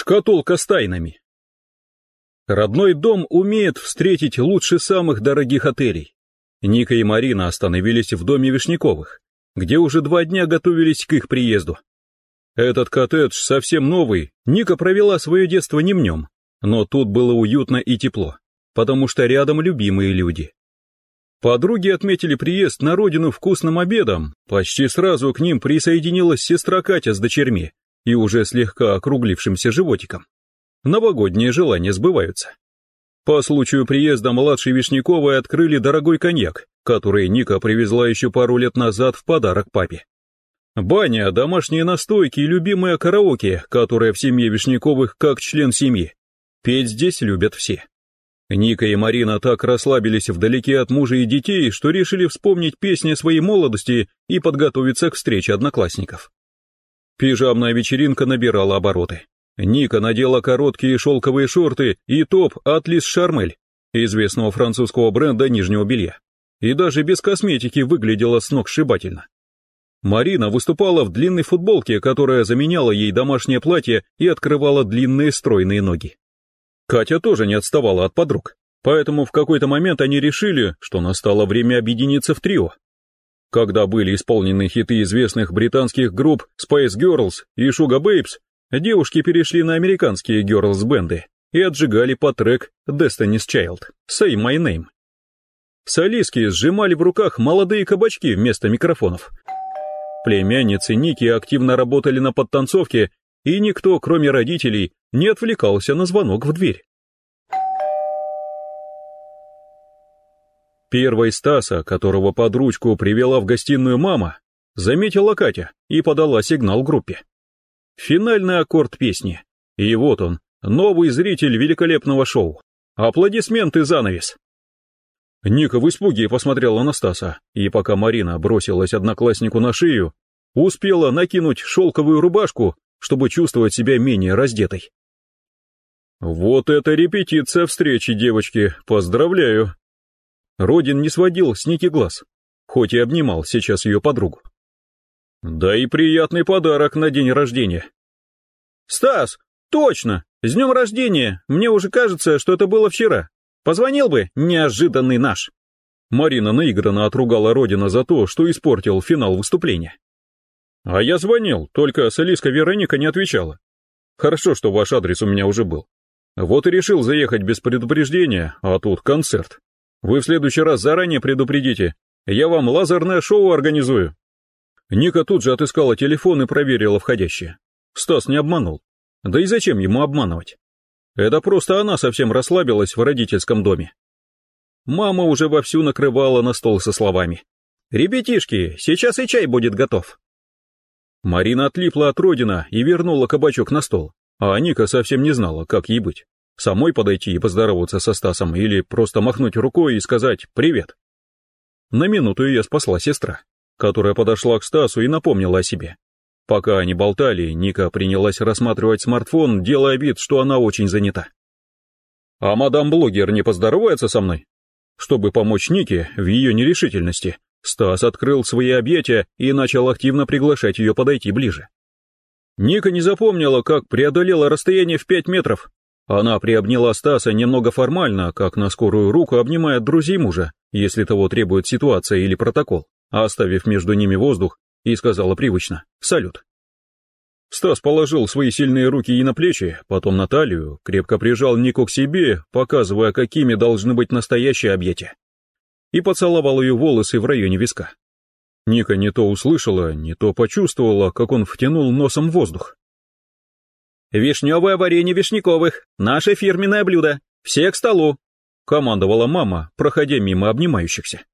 Шкатулка с тайнами. Родной дом умеет встретить лучше самых дорогих отелей. Ника и Марина остановились в доме Вишняковых, где уже два дня готовились к их приезду. Этот коттедж совсем новый, Ника провела свое детство не в нем, но тут было уютно и тепло, потому что рядом любимые люди. Подруги отметили приезд на родину вкусным обедом, почти сразу к ним присоединилась сестра Катя с дочерьми и уже слегка округлившимся животиком. Новогодние желания сбываются. По случаю приезда младшей Вишняковой открыли дорогой коньяк, который Ника привезла еще пару лет назад в подарок папе. Баня, домашние настойки и любимое караоке, которое в семье Вишняковых как член семьи. Петь здесь любят все. Ника и Марина так расслабились вдалеке от мужа и детей, что решили вспомнить песни своей молодости и подготовиться к встрече одноклассников. Пижамная вечеринка набирала обороты. Ника надела короткие шелковые шорты и топ от Лис Шармель, известного французского бренда нижнего белья, и даже без косметики выглядела сногсшибательно. Марина выступала в длинной футболке, которая заменяла ей домашнее платье и открывала длинные стройные ноги. Катя тоже не отставала от подруг, поэтому в какой-то момент они решили, что настало время объединиться в трио. Когда были исполнены хиты известных британских групп Spice Girls и Sugar Babes, девушки перешли на американские girls-бенды и отжигали по трек Destiny's Child «Say My Name». Солистки сжимали в руках молодые кабачки вместо микрофонов. Племянницы Ники активно работали на подтанцовке и никто, кроме родителей, не отвлекался на звонок в дверь. Первой Стаса, которого под ручку привела в гостиную мама, заметила Катя и подала сигнал группе. Финальный аккорд песни. И вот он, новый зритель великолепного шоу. Аплодисменты занавес. Ника в испуге посмотрела на Стаса, и пока Марина бросилась однокласснику на шею, успела накинуть шелковую рубашку чтобы чувствовать себя менее раздетой. Вот это репетиция встречи, девочки, поздравляю. Родин не сводил с Ники глаз, хоть и обнимал сейчас ее подругу. Да и приятный подарок на день рождения. Стас, точно, с днем рождения, мне уже кажется, что это было вчера. Позвонил бы, неожиданный наш. Марина наигранно отругала Родина за то, что испортил финал выступления. А я звонил, только солистка Вероника не отвечала. Хорошо, что ваш адрес у меня уже был. Вот и решил заехать без предупреждения, а тут концерт. Вы в следующий раз заранее предупредите, я вам лазерное шоу организую. Ника тут же отыскала телефон и проверила входящее. Стас не обманул. Да и зачем ему обманывать? Это просто она совсем расслабилась в родительском доме. Мама уже вовсю накрывала на стол со словами. «Ребятишки, сейчас и чай будет готов. Марина отлипла от родина и вернула кабачок на стол, а Ника совсем не знала, как ей быть. Самой подойти и поздороваться со Стасом или просто махнуть рукой и сказать «привет». На минуту ее спасла сестра, которая подошла к Стасу и напомнила о себе. Пока они болтали, Ника принялась рассматривать смартфон, делая вид, что она очень занята. «А мадам-блогер не поздоровается со мной?» Чтобы помочь Нике в ее нерешительности, Стас открыл свои объятия и начал активно приглашать ее подойти ближе. Ника не запомнила, как преодолела расстояние в пять метров. Она приобняла Стаса немного формально, как на скорую руку обнимает друзей мужа, если того требует ситуация или протокол, оставив между ними воздух, и сказала привычно «Салют». Стас положил свои сильные руки ей на плечи, потом на талию, крепко прижал Нику к себе, показывая, какими должны быть настоящие объятия и поцеловал ее волосы в районе виска. Ника не то услышала, не то почувствовала, как он втянул носом воздух. «Вишневое варенье вишняковых, наше фирменное блюдо, все к столу», — командовала мама, проходя мимо обнимающихся.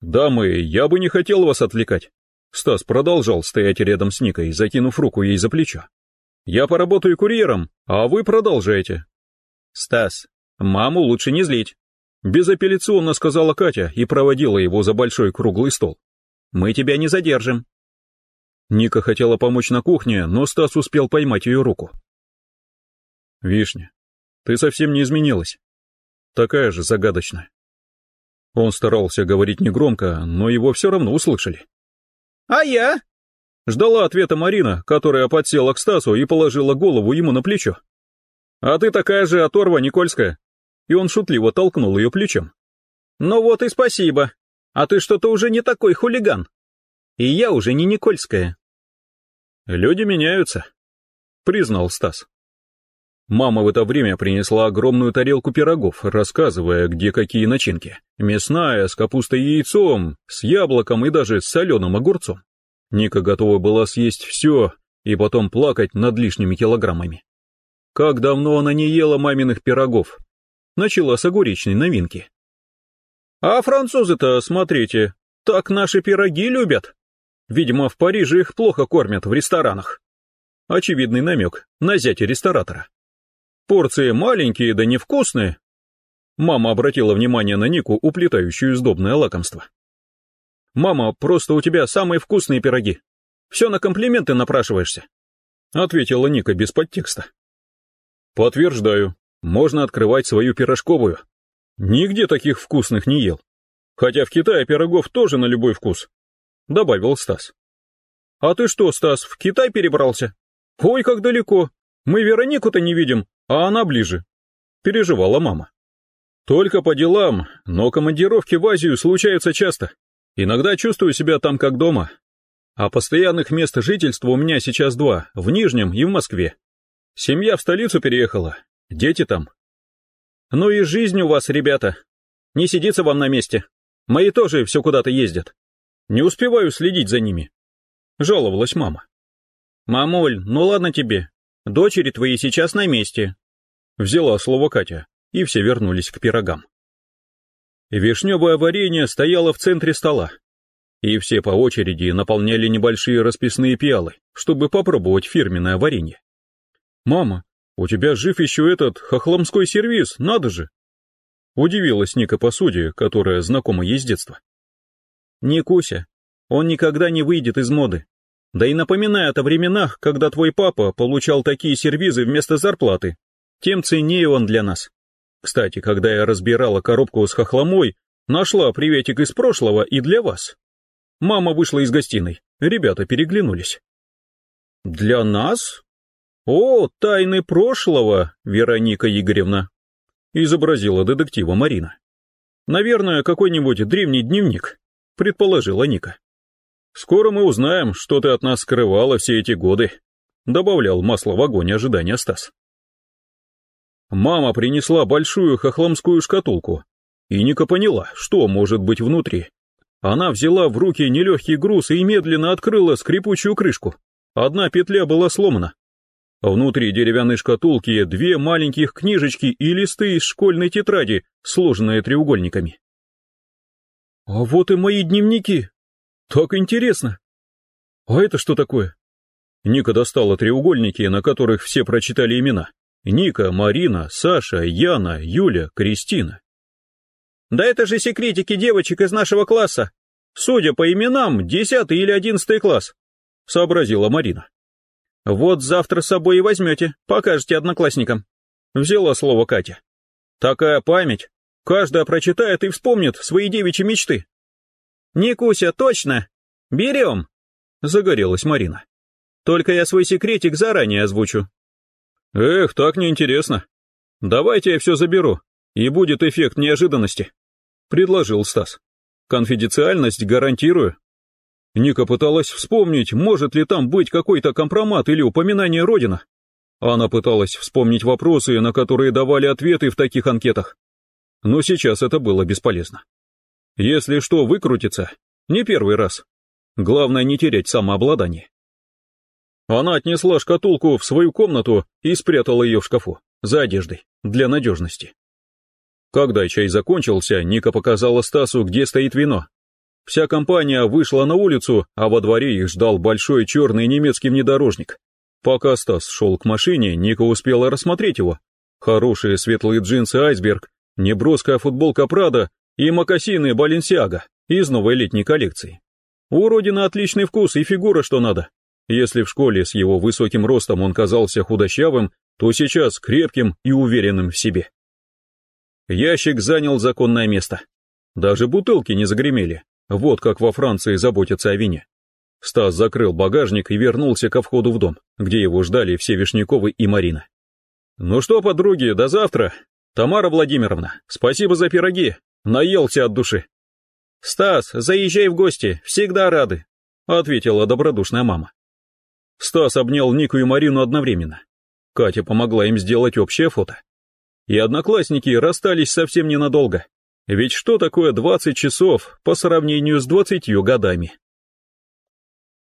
«Дамы, я бы не хотел вас отвлекать». Стас продолжал стоять рядом с Никой, закинув руку ей за плечо. «Я поработаю курьером, а вы продолжайте». «Стас, маму лучше не злить. Безапелляционно сказала Катя и проводила его за большой круглый стол. «Мы тебя не задержим». Ника хотела помочь на кухне, но Стас успел поймать ее руку. «Вишня, ты совсем не изменилась. Такая же загадочная». Он старался говорить негромко, но его все равно услышали. «А я?» Ждала ответа Марина, которая подсела к Стасу и положила голову ему на плечо. «А ты такая же оторва Никольская!» И он шутливо толкнул ее плечом. «Ну вот и спасибо. А ты что-то уже не такой хулиган. И я уже не Никольская». «Люди меняются», — признал Стас. Мама в это время принесла огромную тарелку пирогов, рассказывая, где какие начинки. Мясная, с капустой и яйцом, с яблоком и даже с соленым огурцом. Ника готова была съесть все и потом плакать над лишними килограммами. Как давно она не ела маминых пирогов. Начала с огуречной новинки. А французы-то, смотрите, так наши пироги любят. Видимо, в Париже их плохо кормят в ресторанах. Очевидный намек на зятя ресторатора. Порции маленькие да невкусные. Мама обратила внимание на Нику, уплетающую сдобное лакомство. «Мама, просто у тебя самые вкусные пироги. Все на комплименты напрашиваешься», — ответила Ника без подтекста. «Подтверждаю, можно открывать свою пирожковую. Нигде таких вкусных не ел. Хотя в Китае пирогов тоже на любой вкус», — добавил Стас. «А ты что, Стас, в Китай перебрался? Ой, как далеко. Мы Веронику-то не видим, а она ближе. Переживала мама. Только по делам, но командировки в Азию случаются часто. Иногда чувствую себя там как дома. А постоянных мест жительства у меня сейчас два, в Нижнем и в Москве. Семья в столицу переехала, дети там. Ну и жизнь у вас, ребята. Не сидится вам на месте. Мои тоже все куда-то ездят. Не успеваю следить за ними. Жаловалась мама. Мамуль, ну ладно тебе. Дочери твои сейчас на месте, Взяла слово Катя, и все вернулись к пирогам. Вишневое варенье стояло в центре стола, и все по очереди наполняли небольшие расписные пиалы, чтобы попробовать фирменное варенье. «Мама, у тебя жив еще этот хохломской сервиз, надо же!» Удивилась Ника посуде, которая знакома ей с детства. «Не Куся, он никогда не выйдет из моды. Да и напоминает о временах, когда твой папа получал такие сервизы вместо зарплаты тем ценнее он для нас. Кстати, когда я разбирала коробку с хохломой, нашла приветик из прошлого и для вас. Мама вышла из гостиной, ребята переглянулись. Для нас? О, тайны прошлого, Вероника Игоревна, изобразила детектива Марина. Наверное, какой-нибудь древний дневник, предположила Ника. Скоро мы узнаем, что ты от нас скрывала все эти годы, добавлял масло в огонь ожидания Стас. Мама принесла большую хохломскую шкатулку, и Ника поняла, что может быть внутри. Она взяла в руки нелегкий груз и медленно открыла скрипучую крышку. Одна петля была сломана. Внутри деревянной шкатулки две маленьких книжечки и листы из школьной тетради, сложенные треугольниками. «А вот и мои дневники! Так интересно! А это что такое?» Ника достала треугольники, на которых все прочитали имена. Ника, Марина, Саша, Яна, Юля, Кристина. Да это же секретики девочек из нашего класса. Судя по именам, десятый или одиннадцатый класс, сообразила Марина. Вот завтра с собой и возьмете, покажете одноклассникам. Взяла слово Катя. Такая память. Каждая прочитает и вспомнит свои девичьи мечты. Никуся, точно. Берем. Загорелась Марина. Только я свой секретик заранее озвучу. Эх, так неинтересно. Давайте я все заберу, и будет эффект неожиданности, предложил Стас. Конфиденциальность гарантирую. Ника пыталась вспомнить, может ли там быть какой-то компромат или упоминание Родина. Она пыталась вспомнить вопросы, на которые давали ответы в таких анкетах. Но сейчас это было бесполезно. Если что, выкрутится. Не первый раз. Главное не терять самообладание. Она отнесла шкатулку в свою комнату и спрятала ее в шкафу, за одеждой, для надежности. Когда чай закончился, Ника показала Стасу, где стоит вино. Вся компания вышла на улицу, а во дворе их ждал большой черный немецкий внедорожник. Пока Стас шел к машине, Ника успела рассмотреть его. Хорошие светлые джинсы «Айсберг», неброская футболка «Прада» и мокасины «Баленсиага» из новой летней коллекции. У Родина отличный вкус и фигура что надо. Если в школе с его высоким ростом он казался худощавым, то сейчас крепким и уверенным в себе. Ящик занял законное место. Даже бутылки не загремели. Вот как во Франции заботятся о вине. Стас закрыл багажник и вернулся ко входу в дом, где его ждали все Вишняковы и Марина. «Ну что, подруги, до завтра. Тамара Владимировна, спасибо за пироги. Наелся от души». «Стас, заезжай в гости, всегда рады», — ответила добродушная мама. Стас обнял Нику и Марину одновременно. Катя помогла им сделать общее фото. И одноклассники расстались совсем ненадолго. Ведь что такое 20 часов по сравнению с 20 годами?